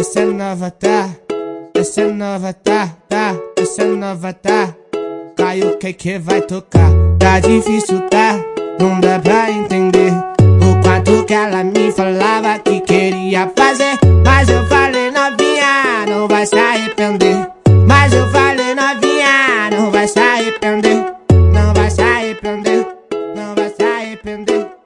Essa nova, tá? Essa nova, tá? Tá? Essa nova, tá? Caio, que que vai tocar? Tá difícil, tá? Não dá pra entender O quanto que ela me falava que queria fazer Mas eu falei novinha, não vai se arrepender Mas eu falei novinha, não vai se arrepender Não vai se arrepender, não vai se arrepender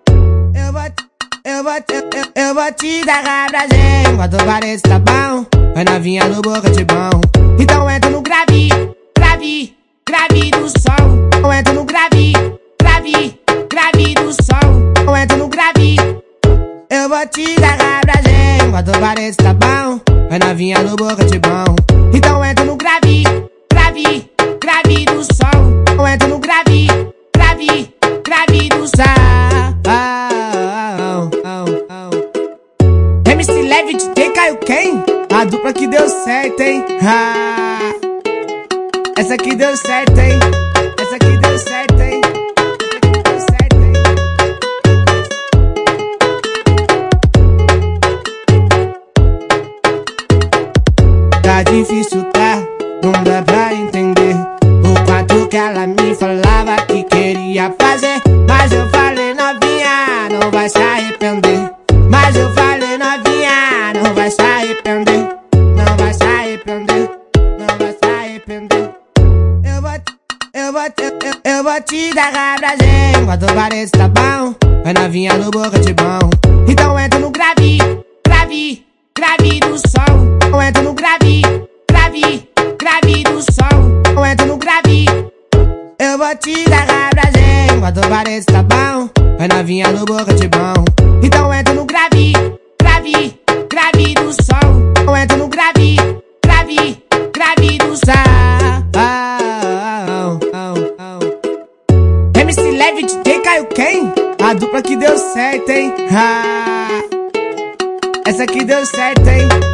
eu vou te, eu, eu vou te dar rabragem Enquanto parece tá bom Vai novinha no boca de bom. Então entra no grave, grave, grave do som. Então entra no grave, grave, grave do som. Então entra no grave. Eu vou te dar rabragem Enquanto parece tá bom Vai novinha no boca de bom. Então entra no grave, grave, grave do som Leve DJ Caio quem? A dupla que deu certo, hein? Ah, essa aqui deu certo, hein? Essa aqui deu certo, hein? Tá difícil, arrepender. Eu vou eu vou eu, eu vou te dar rabragem Enquanto parece tá bom. Vai novinha no boca de bom. Então entra no grave, grave, grave do som. Então entra no grave, grave, grave do som. Então entra no grave. Eu vou te dar rabragem Enquanto parece tá bom. Vai novinha no boca de bom. Então entra Leve DJ Caio quem? A dupla que deu certo, hein? Essa aqui deu certo, hein?